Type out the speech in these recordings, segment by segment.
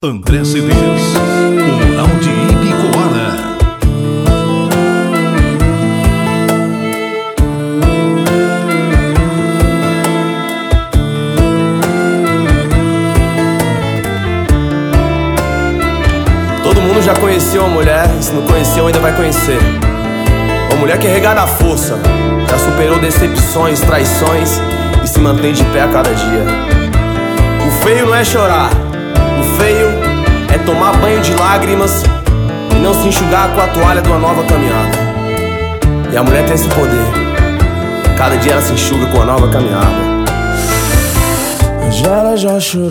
André Cedeiros, Oral de Ibicoara. Todo mundo já conheceu uma mulher, se não conheceu ainda vai conhecer. Uma mulher que é regada à força, já superou decepções, traições e se mantém de pé a cada dia. O feio não é chorar, tomar banho de lágrimas e não se enxugar com a toalha de uma nova caminhada. E a mulher tem esse poder. Cada dia ela se enxuga com uma nova caminhada. Hoje ela já chorou,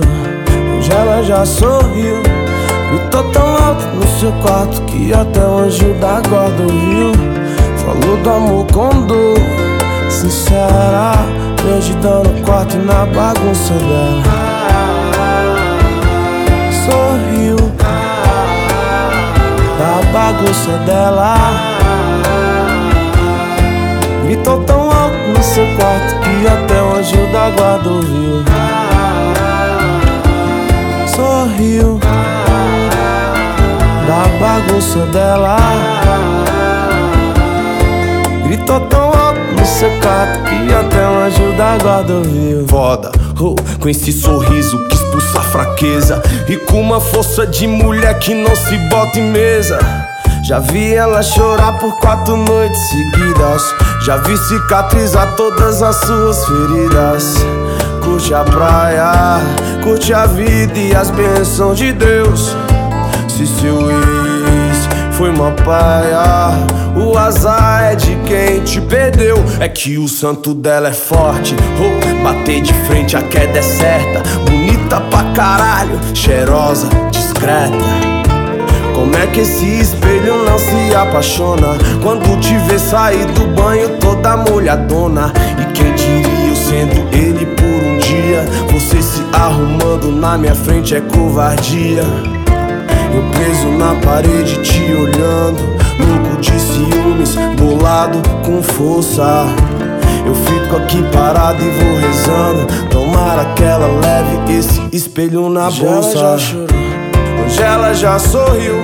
hoje ela já sorriu. Gritou tão alto no seu quarto que até o anjo da guarda ouviu. Falou do amor com dor, sincera. Perdidão no quarto e na bagunça dela. Da bagunça dela. Gritou tão alto no seu quarto que até o anjo da guarda ouviu. Sorriu da bagunça dela. Gritou tão alto no seu quarto que até o anjo da guarda ouviu. Foda, oh, com esse sorriso que expulsa a fraqueza E com uma força de mulher que não se bota em mesa Já vi ela chorar por quatro noites seguidas. Já vi cicatrizar todas as suas feridas. Curte a praia, curte a vida e as bênçãos de Deus. Se seu ex foi uma paia O azar é de quem te perdeu. É que o santo dela é forte. Oh, Bater de frente a queda é certa. Bonita pra caralho, cheirosa, discreta como é que esse espelho não se apaixona? Quando te vê sair do banho toda molhadona. E quem diria eu sendo ele por um dia? Você se arrumando na minha frente é covardia. Eu preso na parede te olhando Louco de ciúmes, bolado com força. Eu fico aqui parado e vou rezando Tomara que ela leve esse espelho na bolsa já chorou. Hoje ela já sorriu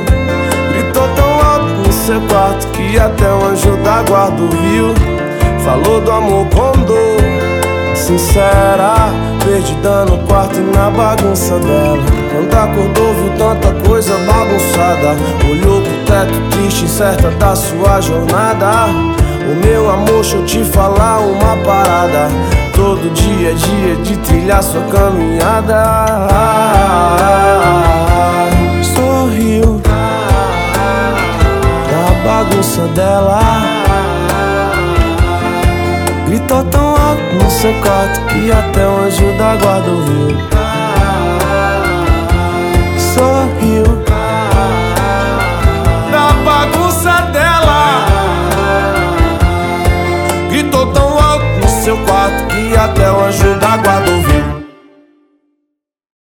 Gritou tão alto no seu quarto Que até o anjo da guarda ouviu Falou do amor com dor Sincera, perdida no quarto e na bagunça dela. Quando acordou viu tanta coisa bagunçada. Olhou pro teto triste, incerta da sua jornada. O meu amor, deixa eu te falar uma parada. Todo dia é dia de trilhar sua caminhada bagunça dela. Gritou tão alto no seu quarto Que até o anjo da guarda ouviu. Sorriu. Da bagunça dela. Gritou tão alto no seu quarto Que até o anjo da guarda ouviu